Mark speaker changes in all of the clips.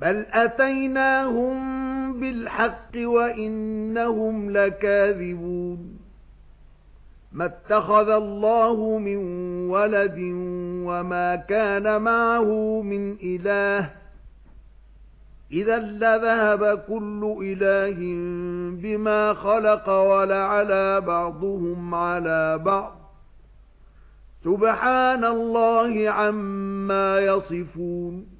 Speaker 1: بَلْ أَتَيْنَاهُم بِالْحَقِّ وَإِنَّهُمْ لَكَاذِبُونَ مَا اتَّخَذَ اللَّهُ مِن وَلَدٍ وَمَا كَانَ مَعَهُ مِنْ إِلَٰهٍ إِذًا لَّذَهَبَ كُلُّ إِلَٰهٍ بِمَا خَلَقَ وَلَعَلَا بَعْضُهُمْ عَلَى بَعْضٍ سُبْحَانَ اللَّهِ عَمَّا يَصِفُونَ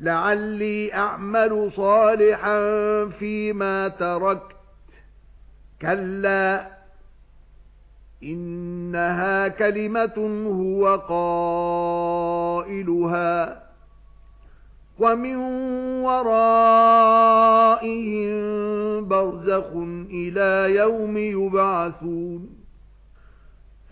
Speaker 1: لعلي أعمل صالحا فيما تركت. كلا إنها كلمة هو قائلها. ومن ورائهم برزخ إلى يوم يبعثون.